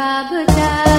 berjanji